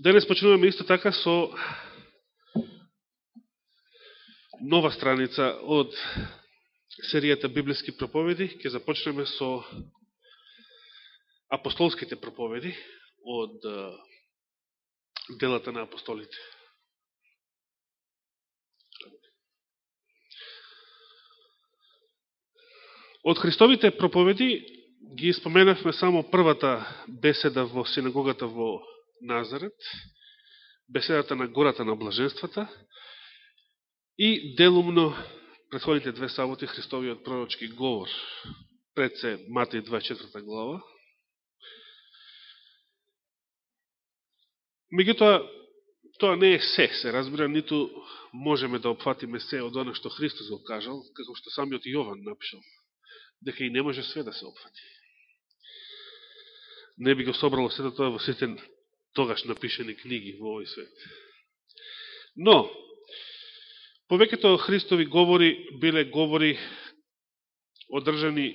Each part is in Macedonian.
Денес почнуваме исто така со нова страница од серијата библиски проповеди. Ке започнеме со апостолските проповеди од делата на апостолите. Од Христовите проповеди ги споменавме само првата беседа во синагогата во Назарет, беседата на гората на блаженствата и делумно предходните две саботи Христовиот пророчки говор пред се Матеј 24 глава. Меѓутоа, тоа не е се, се разбира, ниту можеме да опфатиме се од оно што Христос го кажал, како што самиот Јован напишал, дека и не може све да се опфати. Не би го собрало сето тоа во сите тогаш напишени книги во овој свет. Но, повеќето Христови говори биле говори одржани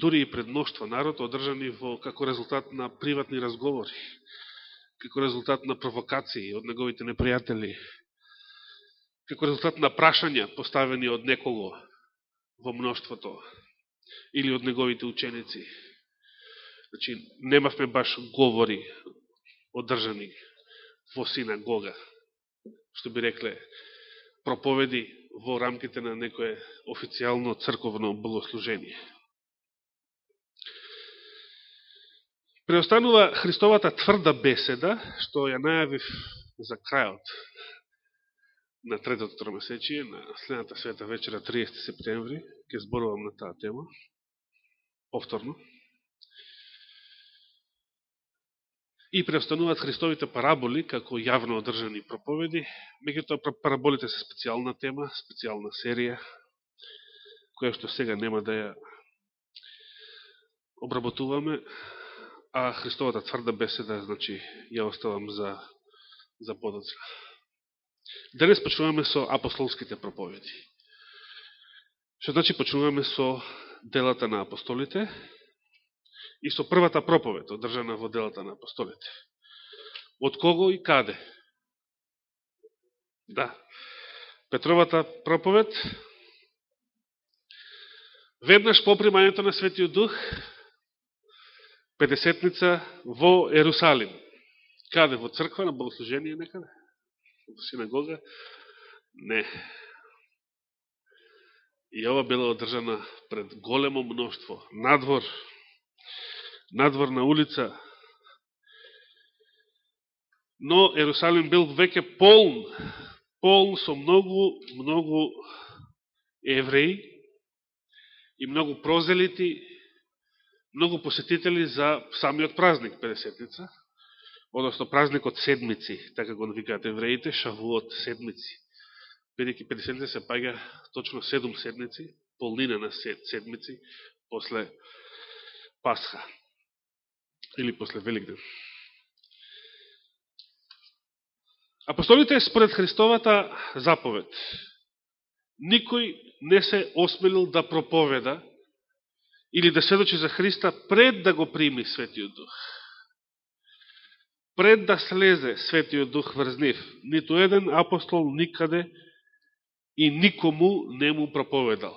дури и пред мноштва народ, одржани во како резултат на приватни разговори, како резултат на провокации од неговите непријатели, како резултат на прашања поставени од некого во мноштвото или од неговите ученици. Значи, немавме баш говори одржани во синагога, што би рекле проповеди во рамките на некое официјално црковно богослужение. Преостанува Христовата тврда беседа, што ја најавив за крајот на третото тромесечие, на следната света вечера 30 септември, ќе зборувам на таа тема, повторно. И преостануваат Христовите параболи како јавно одржани проповеди, меѓутоа параболите се специјална тема, специјална серија, која што сега нема да ја обработуваме, а Христовата тврда беседа, значи, ја оставам за, за подоцна. Денес почнуваме со апостолските проповеди. Што значи почнуваме со делата на апостолите, и со првата проповед, одржана во делата на апостолите. Од кого и каде? Да. Петровата проповед, веднаш по примањето на Светиот Дух, Педесетница во Ерусалим. Каде? Во црква, на богослужение некаде? Во синагога? Не. И ова била одржана пред големо мноштво, надвор, надворна улица. Но Ерусалим бил веќе полн, полн со многу, многу евреи и многу прозелити, многу посетители за самиот празник Педесетница, односно празникот седмици, така го навикаат евреите, шавуот седмици. Бидеќи 50 се паѓа точно 7 седмици, полнина на седмици после Пасха или после Великден. Апостолите според Христовата заповед никој не се осмелил да проповеда или да сведочи за Христа пред да го прими Светиот Дух. Пред да слезе Светиот Дух врз нив, ниту еден апостол никаде и никому не му проповедал.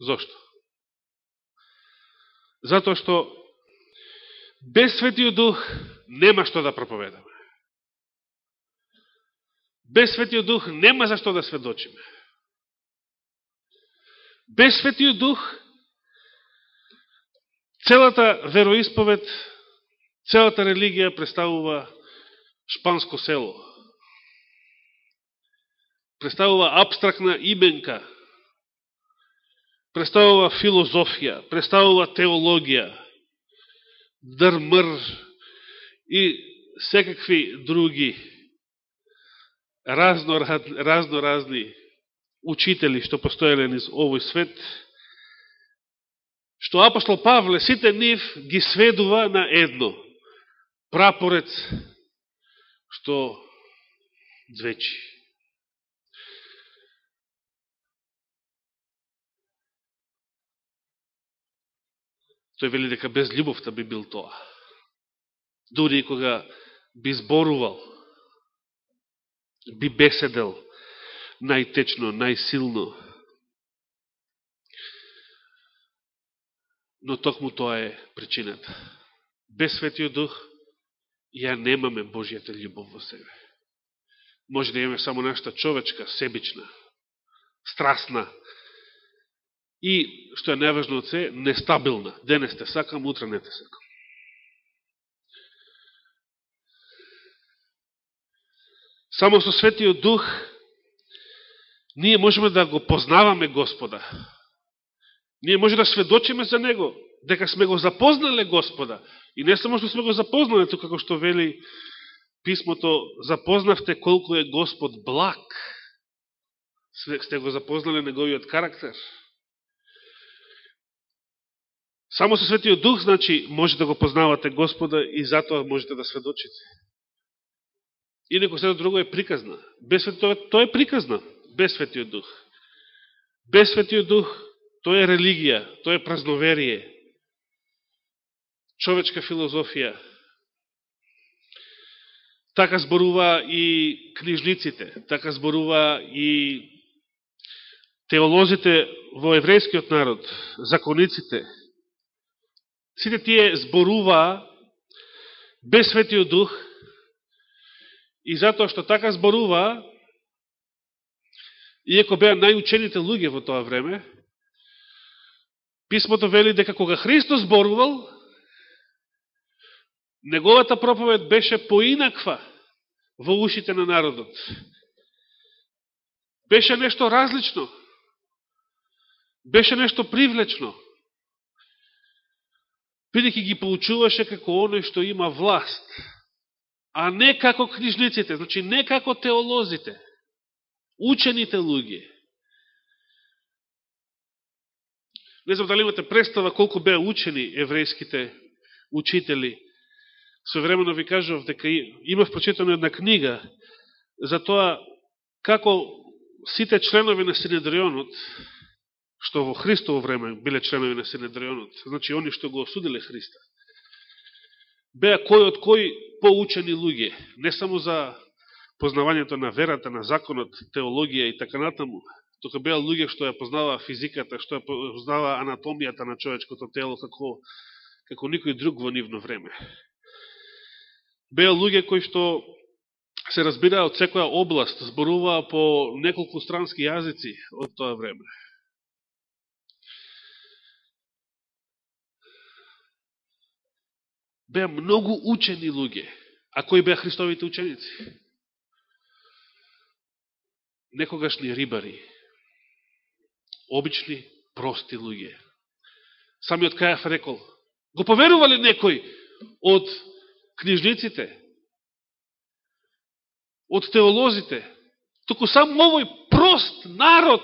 Зошто? Затоа што Без Светиот Дух нема што да проповедаме. Без Светиот Дух нема за што да сведочиме. Без Светиот Дух целата вероисповед, целата религија представува шпанско село. Представува абстрактна именка. Представува филозофија, представува теологија дрмр и секакви други разно, разно разни учители што постоеле низ овој свет, што апостол Павле сите нив ги сведува на едно прапорец што звечи. Тој вели дека без љубовта би бил тоа. Дури и кога би зборувал, би беседел најтечно, најсилно. Но токму тоа е причината. Без Светиот Дух ја немаме Божијата љубов во себе. Може да имаме само нашата човечка, себична, страстна и, што е најважно од се, нестабилна. Денес те сакам, утре не те сакам. Само со Светиот Дух ние можеме да го познаваме Господа. Ние може да сведочиме за Него, дека сме го запознале Господа. И не само што сме го запознале, тука како што вели писмото, запознавте колку е Господ благ. Сте го запознале неговиот карактер. Само со Светиот Дух, значи, може да го познавате Господа и затоа можете да сведочите. И некој се друго е приказна. Без Светиот, тоа е приказна, без Светиот Дух. Без Светиот Дух, тоа е религија, тоа е празноверие, човечка филозофија. Така зборува и книжниците, така зборува и теолозите во еврејскиот народ, закониците. Сите тие зборува без Светиот Дух, И затоа што така зборува, иеко беа најучените луѓе во тоа време, писмото вели дека кога Христос зборувал, неговата проповед беше поинаква во ушите на народот. Беше нешто различно. Беше нешто привлечно. Бидеќи ги получуваше како оној што има власт а не како книжниците, значи не како теолозите, учените луѓе. Не знам дали имате представа колку беа учени еврејските учители. Современо ви кажав дека имав прочитано една книга за тоа како сите членови на Синедрионот, што во Христово време биле членови на Синедрионот, значи они што го осудиле Христа, беа кој од кој поучени луѓе, не само за познавањето на верата, на законот, теологија и така натаму, тука беа луѓе што ја познава физиката, што ја познава анатомијата на човечкото тело како, како никој друг во нивно време. Беа луѓе кои што се разбираа од секоја област, зборуваа по неколку странски јазици од тоа време. Беа многу учени луѓе. А кои беа Христовите ученици? Некогашни рибари. Обични, прости луѓе. Самиот Кајаф рекол, го поверували некој од книжниците, од теолозите, току сам овој прост народ,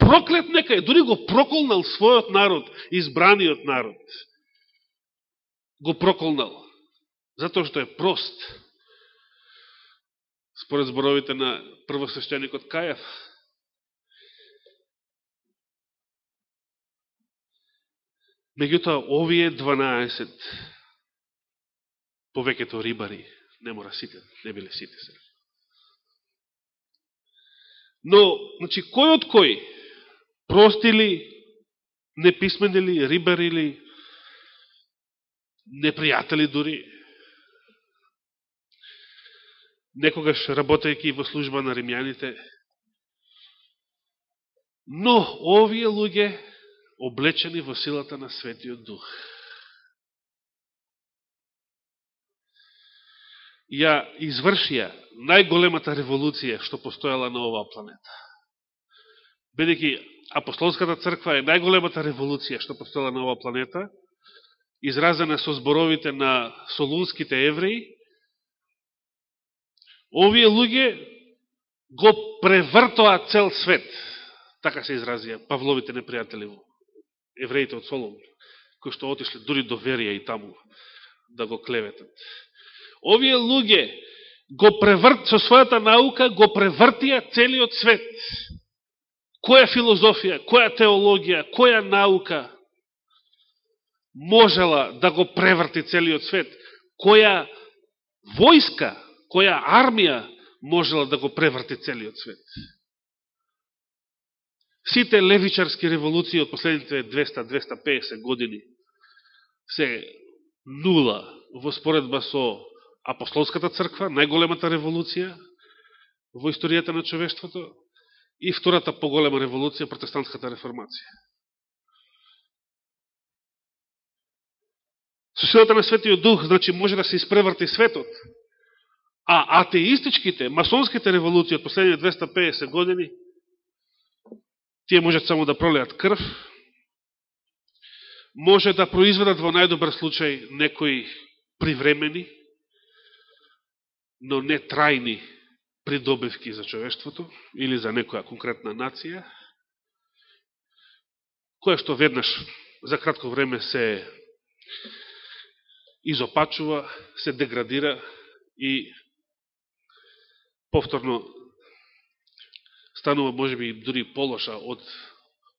проклет некај, дури го проколнал својот народ, избраниот народ го проколнал, затоа што е прост. Според зборовите на првосвещеникот Кајав. Меѓутоа, овие 12 повеќето рибари, не мора сите, не биле сите се. Но, значи, кој од кој? Простили, неписменили, рибарили, непријатели дури, некогаш работејќи во служба на римјаните. Но овие луѓе облечени во силата на Светиот Дух. Ја извршија најголемата револуција што постојала на оваа планета. Бидејќи апостолската црква е најголемата револуција што постојала на оваа планета, изразена со зборовите на солунските евреи, овие луѓе го превртоа цел свет. Така се изразија Павловите непријатели, евреите од Солун, кои што отишле дури до верија и таму да го клеветат. Овие луѓе го преврт, со својата наука го превртија целиот свет. Која филозофија, која теологија, која наука, можела да го преврти целиот свет, која војска, која армија можела да го преврти целиот свет. Сите левичарски револуции од последните 200-250 години се нула во споредба со Апостолската црква, најголемата револуција во историјата на човештвото, и втората поголема револуција, протестантската реформација. Со силата на Светиот Дух, значи, може да се испреврти светот, а атеистичките, масонските револуции од последните 250 години, тие можат само да пролеат крв, може да произведат во најдобар случај некои привремени, но не трајни придобивки за човештвото или за некоја конкретна нација, која што веднаш за кратко време се изопачува, се деградира и повторно станува можеби дури полоша од,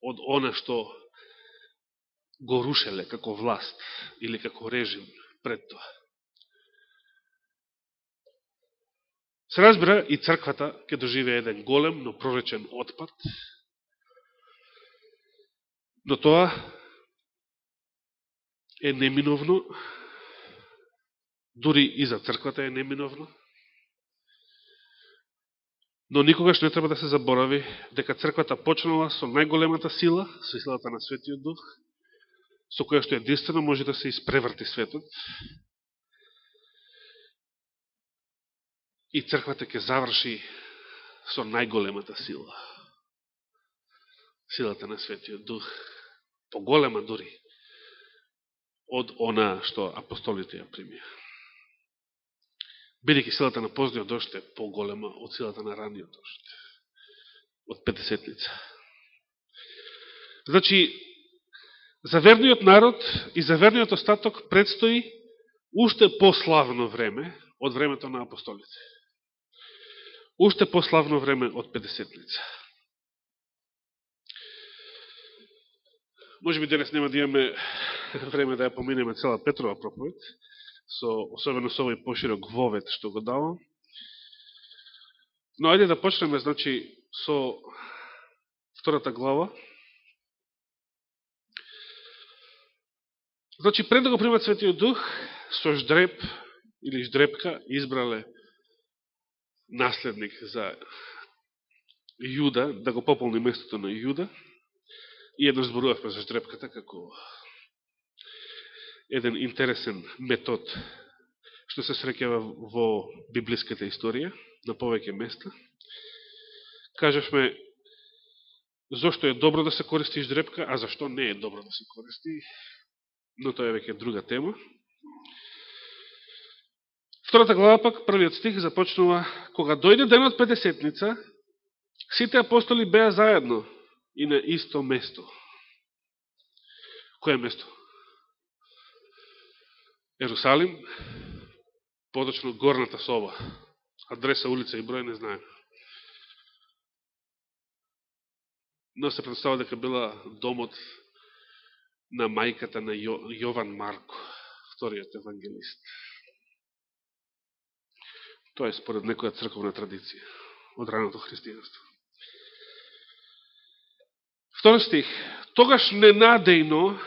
од она што го рушеле како власт или како режим пред тоа. Се разбира, и црквата ќе доживе еден голем, но проречен отпад. Но тоа е неминовно, дури и за црквата е неминовно. Но никогаш не треба да се заборави дека црквата почнала со најголемата сила, со силата на Светиот Дух, со која што единствено може да се испреврти светот, и црквата ќе заврши со најголемата сила. Силата на Светиот Дух, поголема дури од она што апостолите ја примија. Бидеќи силата на поздниот дошт е поголема од силата на раниот дошт, од петесетница. Значи, за верниот народ и за верниот остаток предстои уште пославно време од времето на апостолите уште пославно време од 50-лица. Може би денес нема да имаме време да ја поминеме цела Петрова проповед, со, особено со овој поширок вовет што го давам. Но ајде да почнеме, значи, со втората глава. Значи, пред да го примат Светиот Дух, со ждреп или ждрепка избрале наследник за Јуда, да го пополни местото на Јуда. И едно зборувавме за ждрепката како еден интересен метод што се среќава во библиската историја на повеќе места. Кажешме зошто е добро да се користи ждрепка, а зашто не е добро да се користи, но тоа е веќе друга тема. Втората глава пак, првиот стих, започнува Кога дојде денот Петесетница, сите апостоли беа заедно и на исто место. Кој е место? Ерусалим, подочно горната соба. Адреса, улица и број не знаем. Но се представа дека била домот на мајката на Јован Марко, вториот евангелист. Тоа е според некоја црковна традиција од раното христијанство. Втори стих. Тогаш ненадејно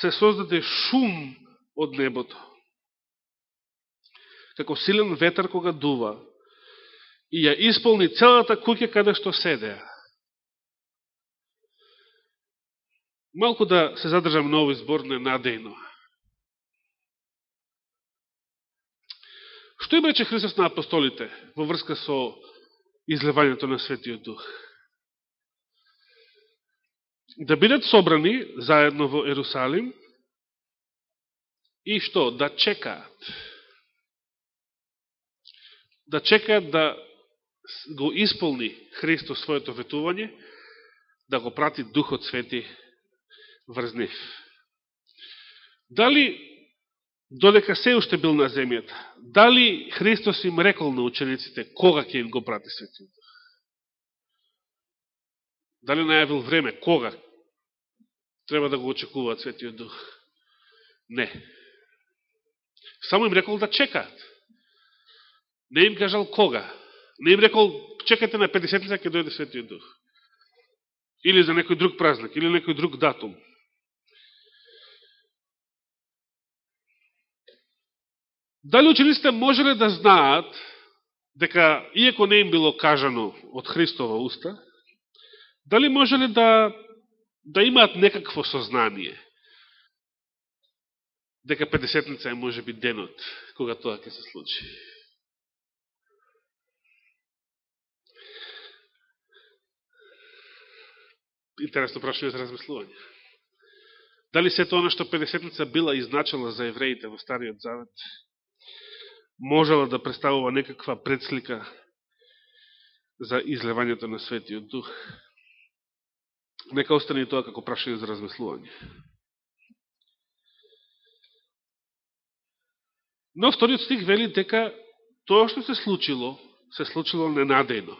се создаде шум од небото. Како силен ветар кога дува и ја исполни целата куќа каде што седеа. Малку да се задржам на овој збор ненадејно. Што им рече Христос на апостолите во врска со излевањето на Светиот Дух? Да бидат собрани заедно во Ерусалим и што? Да чекаат. Да чекаат да го исполни Христос своето ветување, да го прати Духот Свети врз нив. Дали додека се уште бил на земјата, дали Христос им рекол на учениците кога ќе им го прати Светиот Дух? Дали најавил време, кога треба да го очекуваат Светиот Дух? Не. Само им рекол да чекаат. Не им кажал кога. Не им рекол, чекате на 50 лица ќе дојде Светиот Дух. Или за некој друг празник, или некој друг датум. Дали учениците можеле да знаат дека, иако не им било кажано од Христова уста, дали можеле да, да имаат некакво сознание дека 50-ница е може би денот кога тоа ќе се случи. Интересно прашање за размислување. Дали се тоа што 50-ница била изначала за евреите во Стариот Завет, можела да представува некаква предслика за излевањето на Светиот Дух? Нека остане и тоа како прашање за размислување. Но вториот стих вели дека тоа што се случило, се случило ненадејно.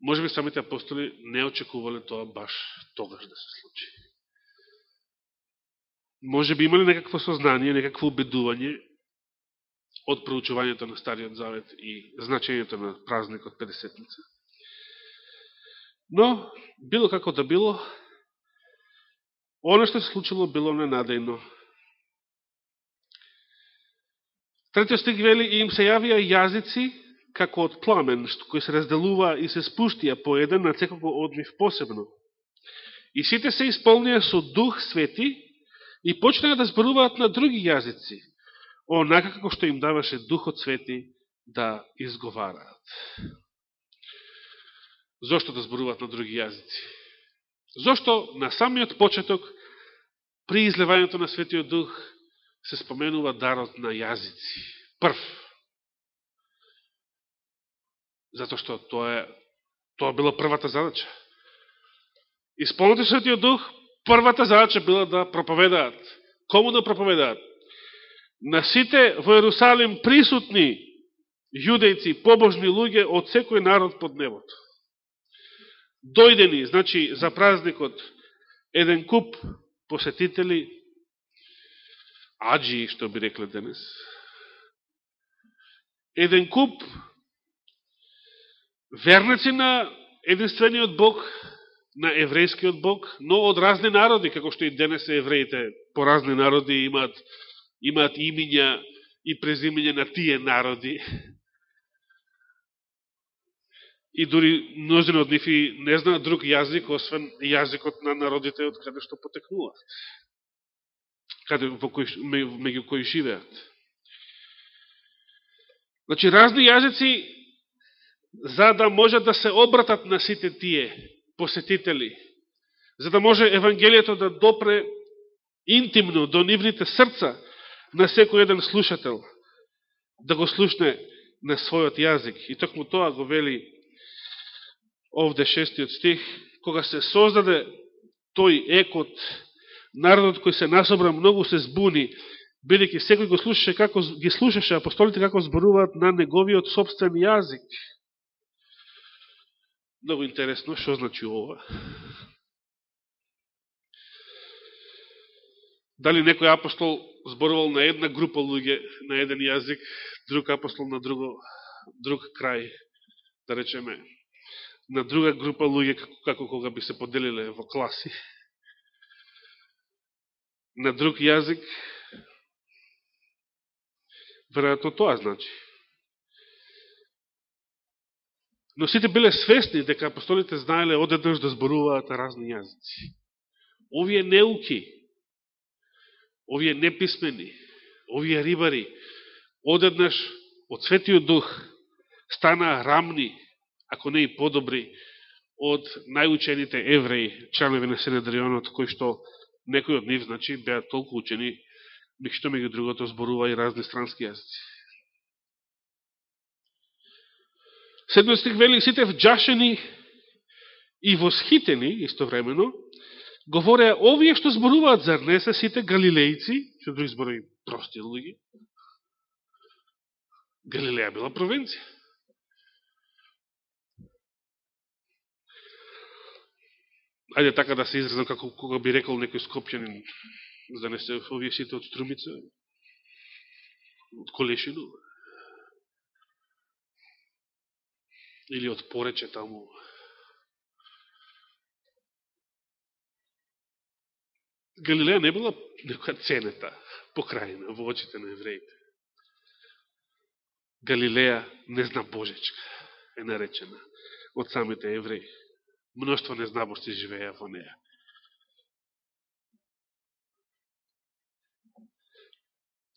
Може би самите апостоли не очекувале тоа баш тогаш да се случи. Може би имали некакво сознание, некакво убедување од проучувањето на Стариот Завет и значењето на празникот Педесетница. Но, било како да било, оно што се случило било ненадејно. Третиот стих вели, и им се јавија јазици како од пламен, што кој се разделува и се спуштија по еден на секој од нив посебно. И сите се исполнија со Дух Свети и почнаа да зборуваат на други јазици, онака како што им даваше Духот Свети да изговараат. Зошто да зборуваат на други јазици? Зошто на самиот почеток, при излевањето на Светиот Дух, се споменува дарот на јазици? Прв затоа што тоа е тоа била првата задача. Исполнете Светиот Дух, првата задача била да проповедаат. Кому да проповедаат? На сите во Ерусалим присутни јудејци, побожни луѓе од секој народ под небото. Дојдени, значи, за празникот, еден куп посетители, аджи, што би рекле денес, еден куп верници на единствениот Бог, на еврејскиот Бог, но од разни народи, како што и денес евреите, по разни народи имаат, имаат имиња и презимиња на тие народи. И дури мнозина од нив и не знаат друг јазик, освен јазикот на народите од каде што потекнуваат. Каде, во кој, меѓу кои живеат. Значи, разни јазици за да може да се обратат на сите тие посетители, за да може Евангелието да допре интимно до нивните срца на секој еден слушател, да го слушне на својот јазик. И токму тоа го вели овде шестиот стих, кога се создаде тој екот, народот кој се насобра многу се збуни, бидеќи секој го слушаше како ги слушаше апостолите како зборуваат на неговиот собствен јазик. Многу интересно, што значи ова? Дали некој апостол зборувал на една група луѓе, на еден јазик, друг апостол на друго, друг крај, да речеме, на друга група луѓе, како, како кога би се поделиле во класи, на друг јазик, веројатно тоа значи. Но сите биле свесни дека апостолите знаеле одеднаш да зборуваат разни јазици. Овие неуки, овие неписмени, овие рибари, одеднаш од Светиот Дух стана рамни, ако не и подобри, од најучените евреи, членови на Сенедрионот, кои што некои од нив, значи, беа толку учени, што меѓу другото зборува и разни странски јазици. Седмиот стих вели, сите вджашени и восхитени истовремено, говореа, овие што зборуваат, зар не се сите галилејци, што други зборови прости луѓе? Галилеја била провинција. ајде така да се изразам како кога би рекол некој скопјанин, за да не се овие сите од струмица, од колешину, или од порече таму. Галилеја не била некоја ценета покрајна во очите на евреите. Галилеја не зна Божечка е наречена од самите евреи. Мноштво незнабости живеја во неја.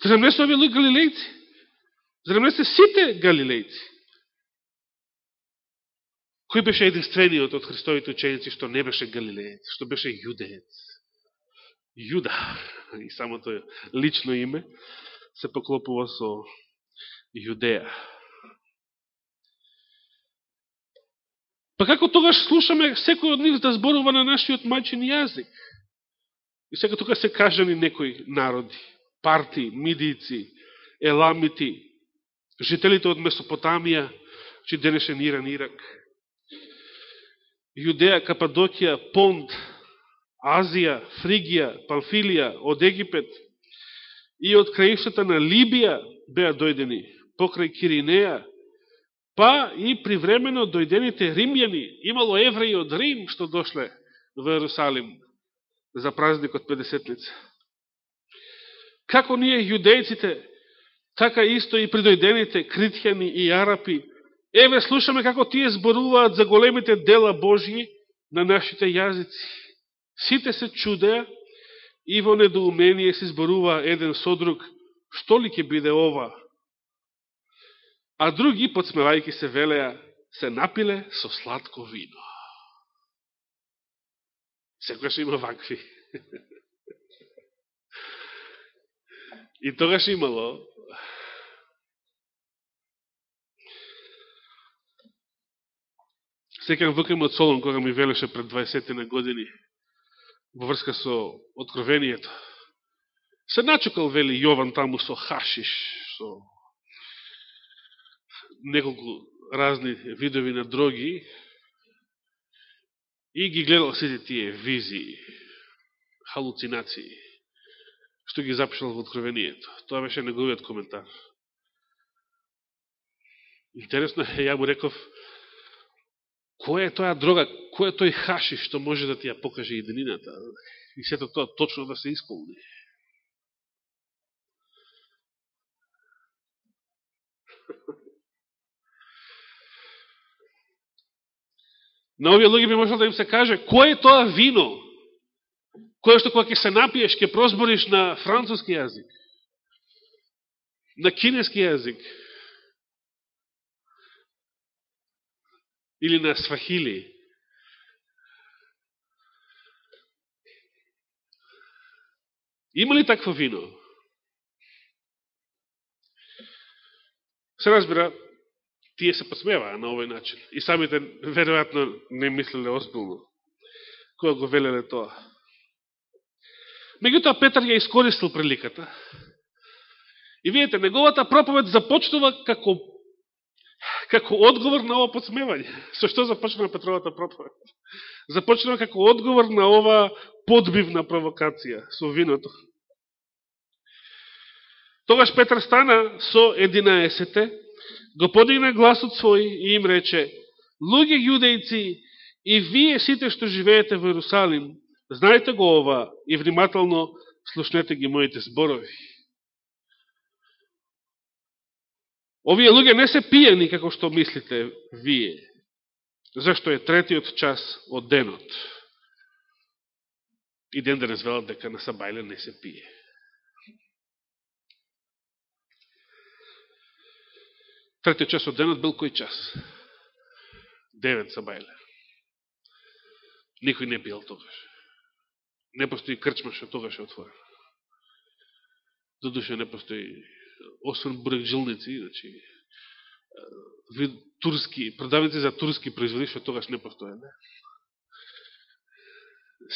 Зарем не се овие луѓе галилејци? Зарем не се сите галилејци? Кој беше единствениот од Христовите ученици што не беше галилејец, што беше јудеец? Јуда, и самото лично име, се поклопува со Јудеја. Па како тогаш слушаме секој од нив да зборува на нашиот мајчин јазик? И сега тука се кажани некои народи, парти, мидици, еламити, жителите од Месопотамија, чи денешен Иран, Ирак, Јудеја, Кападокија, Понт, Азија, Фригија, Памфилија, од Египет и од краишата на Либија беа дојдени покрај Киринеја, па и привремено дојдените римјани, имало евреи од Рим што дошле во Јерусалим за празникот 50-лица. Како ние јудејците, така исто и придојдените критјани и арапи, еве слушаме како тие зборуваат за големите дела Божји на нашите јазици. Сите се чудеа и во недоумение се зборува еден со друг, што ли ќе биде ова? А други, подсмевајки се велеа, се напиле со сладко вино. Секојаш има вакви. И тогаш имало Секам вукам од Солон, кога ми велеше пред 20 на години, во врска со откровението. Се начукал, вели Јован, таму со хашиш, со неколку разни видови на дроги и ги гледал сите тие визии, халуцинации, што ги запишал во откровението. Тоа беше неговиот коментар. Интересно е, ја му реков, кој е тоја дрога, кој е тој хаши што може да ти ја покаже единината и сето тоа точно да се исполни. На овие луѓе би можел да им се каже, кој е тоа вино, кое што кога ќе се напиеш, ќе прозбориш на француски јазик, на кинески јазик, или на свахили. Има ли такво вино? Се разбира, тие се посмеваа на овој начин. И самите, веројатно, не мислеле озбилно, кога го велеле тоа. Меѓутоа, Петар ја искористил приликата. И видите, неговата проповед започнува како како одговор на ова подсмевање. Со што започнува Петровата проповед? Започнува како одговор на ова подбивна провокација со виното. Тогаш Петр стана со единаесете, го подигна гласот свој и им рече, луѓе јудејци и вие сите што живеете во Иерусалим, знаете го ова и внимателно слушнете ги моите зборови. Овие луѓе не се пијани како што мислите вие, зашто е третиот час од денот. И ден да денес велат дека на Сабајле не се пие. Третиот час од денот бил кој час? Девет Сабајле. Никој не пиел тогаш. Не постои крчма што тогаш е отворена. Додуше не постои освен бурекжилници, значи, вид турски, продавници за турски производи, што тогаш не постои, не?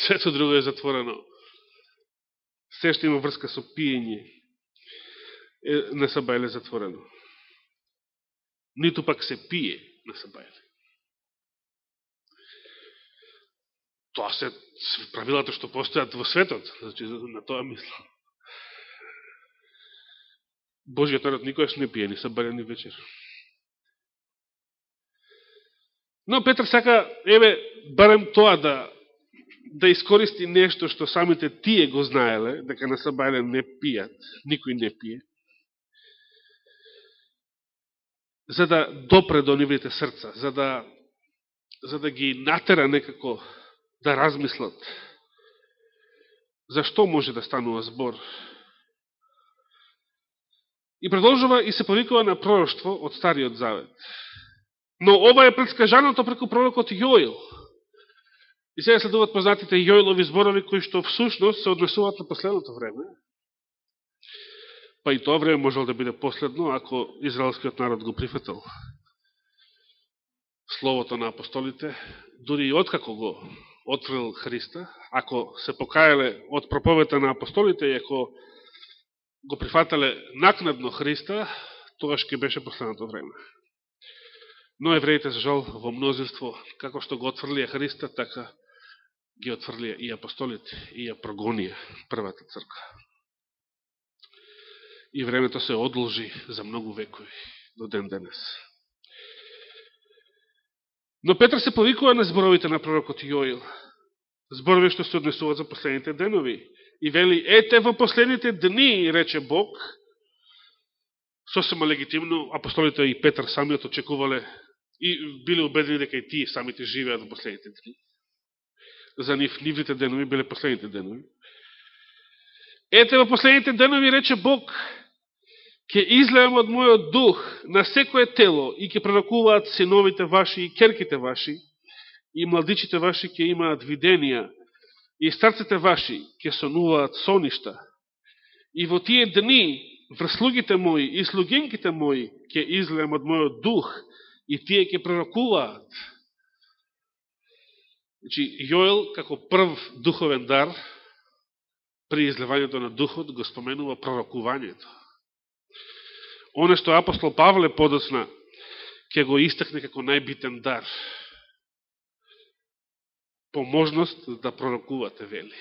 Сето друго е затворено. Се што има врска со пиење, е, на Сабајле затворено. Ниту пак се пие да на Сабајле. Тоа се правилата што постојат во светот, значи на тоа мислам. Божиот народ никојаш не пие, ни са ни вечер. Но Петр сака, еве, барем тоа да да искористи нешто што самите тие го знаеле, дека на Сабајле не пијат, никој не пие, за да допре до нивните срца, за да, за да ги натера некако да размислат за што може да станува збор. И продолжува и се повикува на пророќство од Стариот Завет. Но ова е предскажаното преку пророкот Јоил. И сега следуват познатите Јоилови зборови, кои што всушност се однесуваат на последното време. Па и тоа време можел да биде последно, ако израелскиот народ го прифетал Словото на апостолите, дури и откако го отврил Христа, ако се покајале од проповета на апостолите и ако го прифатале накнадно Христа, тогаш ќе беше последното време. Но евреите, за жал, во мнозинство, како што го отврлија Христа, така ги отврлија и апостолите, и ја прогонија првата црква. И времето се одолжи за многу векови до ден денес. Но Петр се повикува на зборовите на пророкот Јоил. Зборови што се однесуваат за последните денови. И вели, ете во последните дни, рече Бог, сосема легитимно, апостолите и Петр самиот очекувале и биле убедени дека и тие самите живеат во последните дни. За нив, нивните денови биле последните денови. Ете во последните денови, рече Бог, ќе излеам од мојот дух на секое тело и ќе пророкуваат синовите ваши и керките ваши и младичите ваши ќе имаат виденија и старците ваши ќе сонуваат соништа. И во тие дни врслугите мои и слугинките мои ќе излеам од мојот дух и тие ќе пророкуваат. Значи, Јоел, како прв духовен дар, при излевањето на духот, го споменува пророкувањето. Оне што апостол Павле подоцна, ќе го истакне како најбитен дар. Поможност да пророкувате, вели.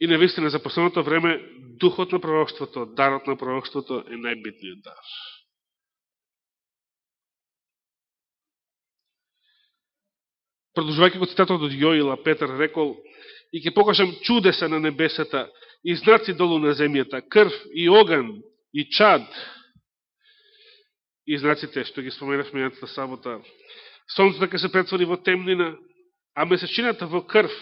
И навистина за последното време, духот на пророкството, дарот на пророкството е најбитниот дар. Продолжувајќи го цитатот од Јоила, Петар рекол, и ќе покажам чудеса на небесата и знаци долу на земјата, крв и оган и чад, и знаците што ги споменавме јатата сабота, сонцето ќе се претвори во темнина, а месечината во крв,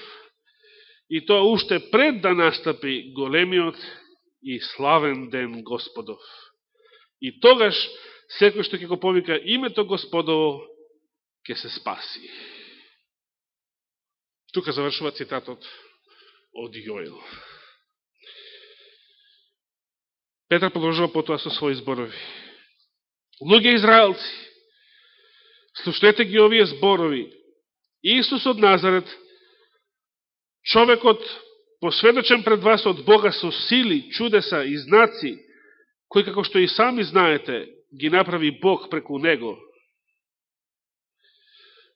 и тоа уште пред да настапи големиот и славен ден Господов. И тогаш, секој што ќе го повика името Господово, ќе се спаси. Тука завршува цитатот од Јоел. Петар продолжува потоа со своји зборови. Луѓе израелци, слушнете ги овие зборови. Исус од Назарет, човекот посведочен пред вас од Бога со сили, чудеса и знаци, кои како што и сами знаете, ги направи Бог преку него.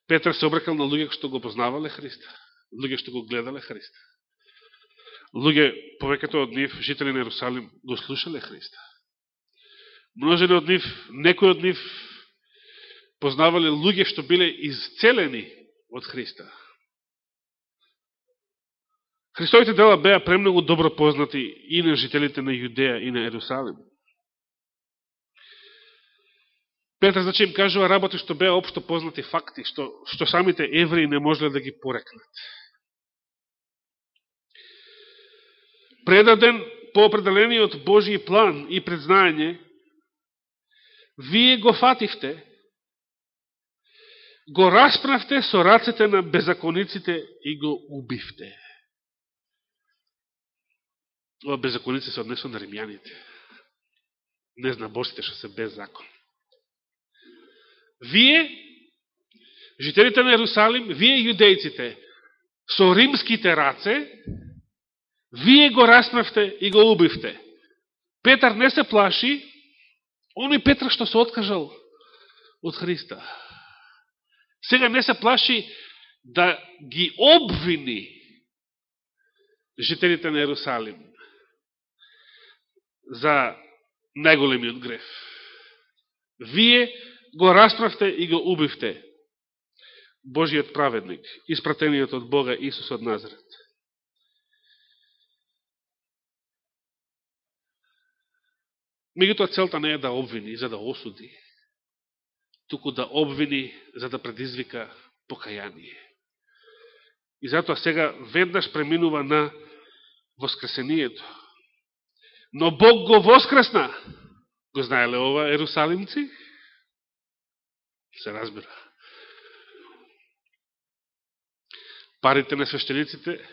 Петар се обрекал на луѓе што го познавале Христа луѓе што го гледале Христа. Луѓе, повеќето од нив, жители на Иерусалим, го слушале Христа. Множени од нив, некои од нив, познавале луѓе што биле изцелени од Христа. Христовите дела беа премногу добро познати и на жителите на Јудеја и на Иерусалим. Петар, значи, им кажува работи што беа општо познати факти, што, што самите евреи не можеле да ги порекнат. Предаден по определениот Божи план и предзнање, вие го фативте, го расправте со рацете на беззакониците и го убивте. Ова беззаконици се однесува на римјаните. Не зна божите што се без закон. Вие, жителите на Јерусалим, вие јудејците, со римските раце, Вие го расправте и го убивте. Петар не се плаши, оној Петар што се откажал од Христа. Сега не се плаши да ги обвини жителите на Ерусалим за најголемиот греф. Вие го расправте и го убивте Божиот праведник, испратениот од Бога Исус од Назарет. Мегутоа целта не е да обвини, за да осуди, туку да обвини, за да предизвика покаяние. И затоа сега веднаш преминува на воскресението. Но Бог го воскресна. Го знаеле ова ерусалимци? Се разбира. Парите на свещениците,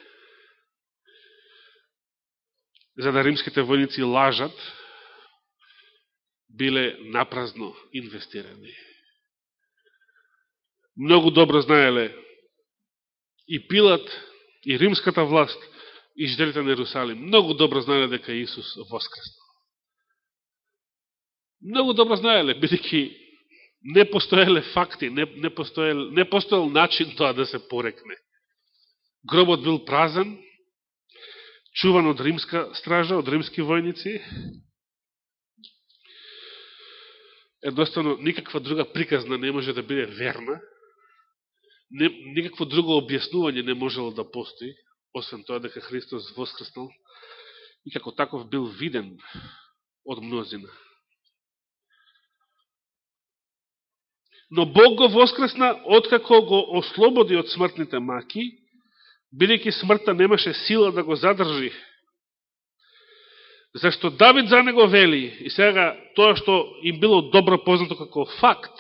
за да римските војници лажат, биле напразно инвестирани. Многу добро знаеле и Пилат, и римската власт, и жителите на Иерусалим, многу добро знаеле дека Исус воскреснал. Многу добро знаеле, бидеќи не постоеле факти, не, не, постоел, не постоел начин тоа да се порекне. Гробот бил празен, чуван од римска стража, од римски војници. Едноставно, никаква друга приказна не може да биде верна. Не, никакво друго објаснување не можело да постои, освен тоа дека Христос воскреснал и како таков бил виден од мнозина. Но Бог го воскресна откако го ослободи од смртните маки, бидејќи смртта немаше сила да го задржи. Зашто Давид за него вели, и сега тоа што им било добро познато како факт,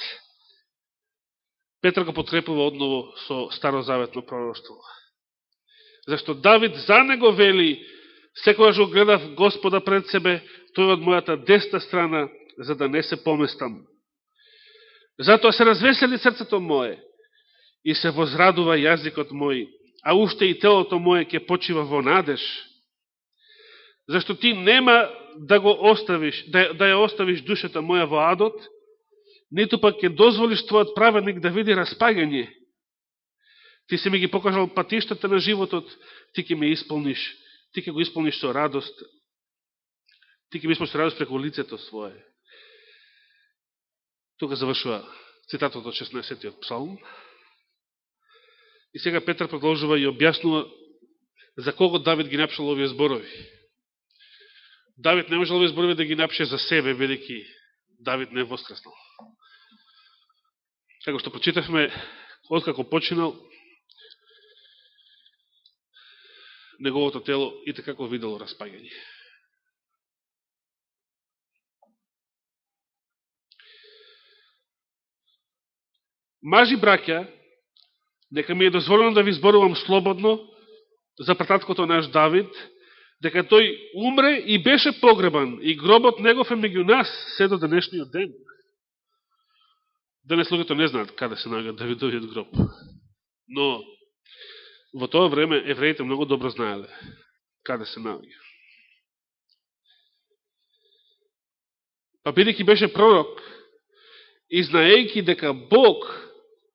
Петр го потрепува одново со старозаветно пророќство. Зашто Давид за него вели, секогаш го гледав Господа пред себе, тој од мојата десна страна, за да не се поместам. Затоа се развесели срцето мое и се возрадува јазикот мој, а уште и телото мое ќе почива во надеж. Зашто ти нема да го оставиш, да, да ја оставиш душата моја во адот, ниту пак ќе дозволиш твојот праведник да види распагање. Ти си ми ги покажал патиштата на животот, ти ќе ме исполниш, ти ќе го исполниш со радост, ти ќе ми исполниш со радост преку лицето свое. Тука завршува цитатот од 16-тиот псалм. И сега Петр продолжува и објаснува за кого Давид ги напишал овие зборови. Давид не можел во зборови да ги напише за себе, велики Давид не воскреснал. Како што прочитавме, откако починал, неговото тело и така како видело распагање. Мажи браќа, нека ми е дозволено да ви зборувам слободно за прататкото наш Давид, дека тој умре и беше погребан, и гробот негов е меѓу нас се до денешниот ден. Денес луѓето не знаат каде се наоѓа Давидовиот гроб. Но во тоа време евреите многу добро знаеле каде се наоѓа. Па бидејќи беше пророк, и знаејќи дека Бог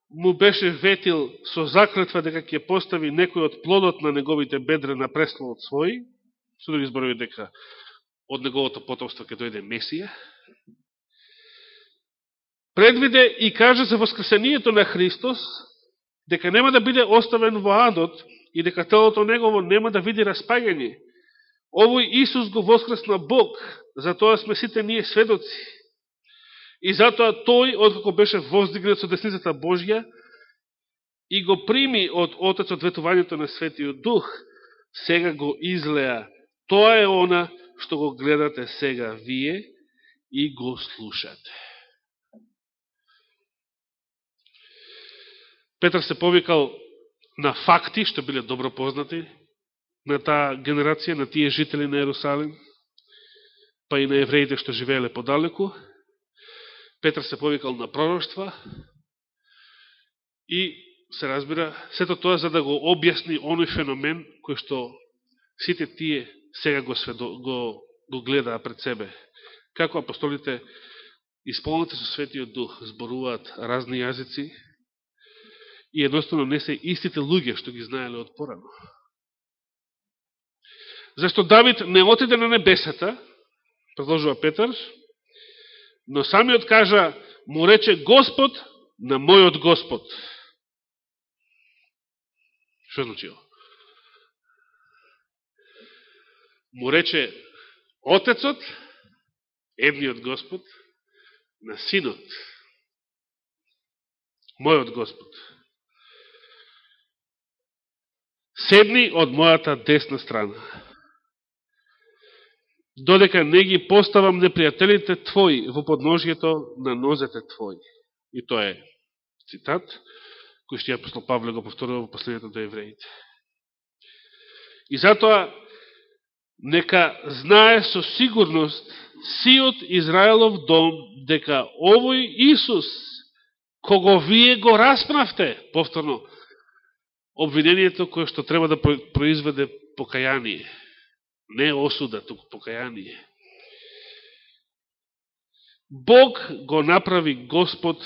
му беше ветил со заклетва дека ќе постави некој од плодот на неговите бедре на престолот свој, со други зборови дека од неговото потомство ќе дојде Месија, предвиде и каже за воскресението на Христос, дека нема да биде оставен во адот и дека телото негово нема да види распагање. Овој Исус го воскресна Бог, затоа сме сите ние сведоци. И затоа тој, откако беше воздигнат со десницата Божја, и го прими од Отецот ветувањето на Светиот Дух, сега го излеа. Тоа е она што го гледате сега вие и го слушате. Петр се повикал на факти, што биле добро познати на таа генерација, на тие жители на Ерусалим, па и на евреите што живееле подалеку, Петр се повикал на пророќства и се разбира сето тоа за да го објасни оној феномен кој што сите тие сега го, сведо, го, го гледаа пред себе. Како апостолите исполнете со Светиот Дух зборуваат разни јазици и едноставно не се истите луѓе што ги знаеле од порано. Зашто Давид не отиде на небесата, продолжува Петар, Но самиот кажа, му рече Господ на мојот Господ. Што значи ово? Му рече Отецот, едниот Господ, на Синот, мојот Господ. Седни од мојата десна страна. Додека не ги поставам непријателите твои во подножјето на нозете твои. И тоа е цитат, кој што ја апостол Павле го повторува во последното до евреите. И затоа, нека знае со сигурност сиот Израелов дом, дека овој Исус, кого вие го распнавте, повторно, обвинението кое што треба да произведе покаяние. Не осуда, туку покаяние. Бог го направи Господ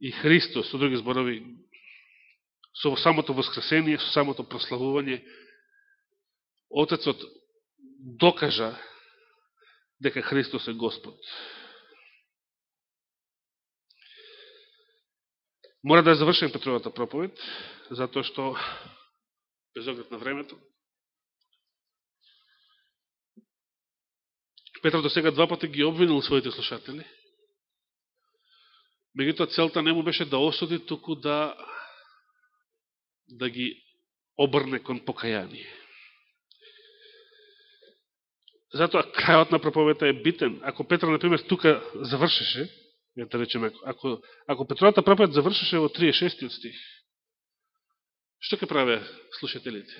и Христос, со други зборови, со самото воскресение, со самото прославување, Отецот докажа дека Христос е Господ. Мора да завршим Петровата проповед, затоа што, без оглед на времето, Петро до сега два пати ги обвинил своите слушатели. Меѓутоа целта не му беше да осуди, туку да да ги обрне кон покаяние. Затоа крајот на проповета е битен. Ако Петра например, тука завршеше, ја да речеме, ако, ако Петровата проповед завршеше во 36 стих, што ќе праве слушателите?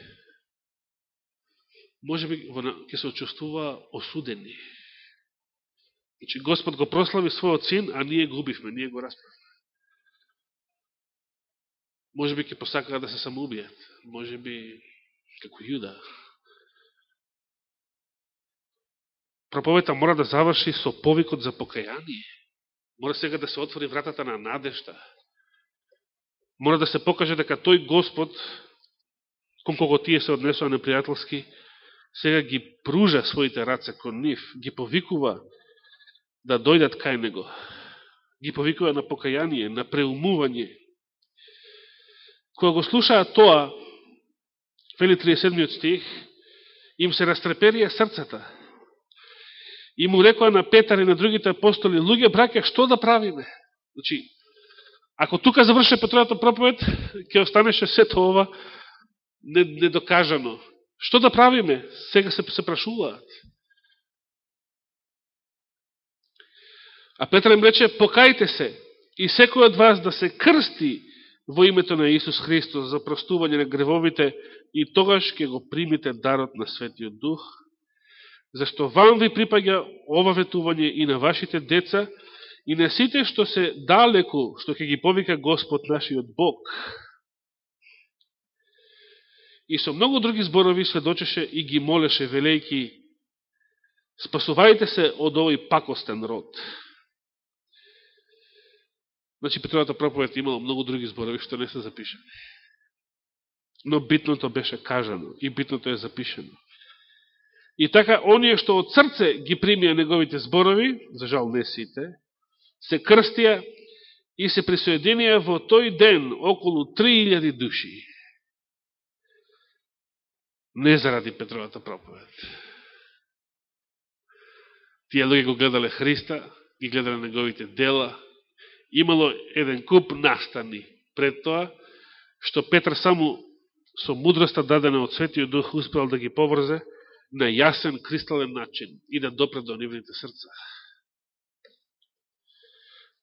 Може би ќе се очувствува осудени. Значи, Господ го прослави својот син, а ние губивме, ние го расправме. Може би ќе посакаат да се самоубијат. Може би, како Јуда, проповета мора да заврши со повикот за покаяние. Мора сега да се отвори вратата на надежта. Мора да се покаже дека тој Господ, кон кого тие се однесува непријателски, сега ги пружа своите раце кон нив, ги повикува да дојдат кај него. Ги повикува на покаяние, на преумување. Кога го слушаа тоа, вели 37 стих, им се растреперија срцата и му рекоа на Петар и на другите апостоли, луѓе, браке, што да правиме? Значи, ако тука заврше Петровата проповед, ќе останеше сето ова недокажано. Што да правиме? Сега се, се прашуваат. А Петар им рече, покајте се и секој од вас да се крсти во името на Исус Христос за простување на гревовите и тогаш ќе го примите дарот на Светиот Дух зашто вам ви припаѓа ова ветување и на вашите деца и на сите што се далеку, што ќе ги повика Господ нашиот Бог. И со многу други зборови сведочеше и ги молеше, велејки, спасувајте се од овој пакостен род. Значи, Петровата проповед имало многу други зборови, што не се запишени. Но битното беше кажано и битното е запишено. И така, оние што од срце ги примија неговите зборови, за жал не сите, се крстија и се присоединија во тој ден околу 3000 души. Не заради Петровата проповед. Тие луѓе го гледале Христа, ги гледале неговите дела, имало еден куп настани пред тоа, што Петр само со мудроста дадена од Светиот Дух успел да ги поврзе, на јасен, кристален начин и да допре до нивните срца.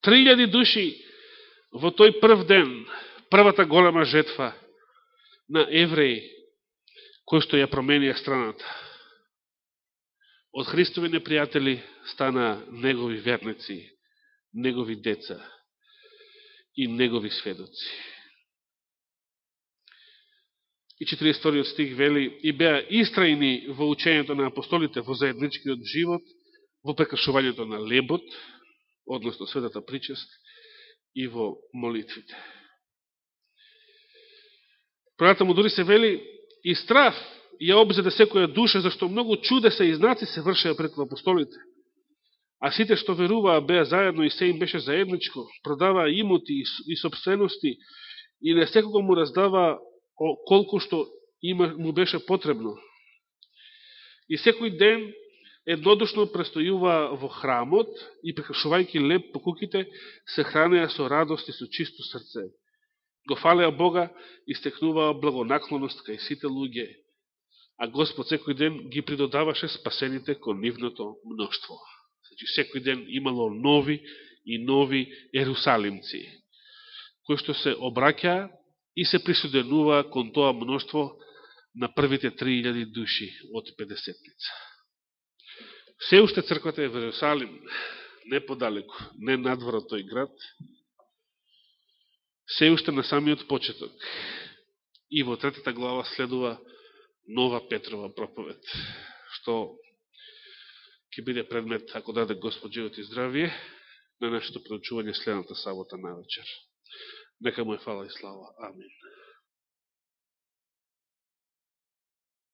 3000 души во тој прв ден, првата голема жетва на евреи, кој што ја променија страната. Од Христови непријатели стана негови верници, негови деца и негови сведоци. И 42 стих вели, и беа истрајни во учењето на апостолите во заедничкиот живот, во прекршувањето на лебот, односно светата причест, и во молитвите. Прата му дори се вели, и страф ја обзеде секоја душа, зашто многу чудеса и знаци се вршеа пред апостолите. А сите што веруваа беа заедно и се им беше заедничко, продаваа имоти и собствености и на секого му раздава колку што има, му беше потребно. И секој ден еднодушно престојува во храмот и прекашувајќи леп по куките, се хранеа со радост и со чисто срце. Го фалеа Бога и стекнуваа благонаклоност кај сите луѓе, а Господ секој ден ги придодаваше спасените кон нивното мноштво. Значи, секој ден имало нови и нови ерусалимци, кои што се обраќаа и се присуденува кон тоа мноштво на првите 3000 души од 50-ница. Се уште црквата е во Ерусалим, не подалеку, не надвор тој град, се уште на самиот почеток. И во третата глава следува нова Петрова проповед, што ќе биде предмет, ако даде Господ живот и здравие, на нашето предучување следната сабота на вечер. Нека му е фала и слава. Амин.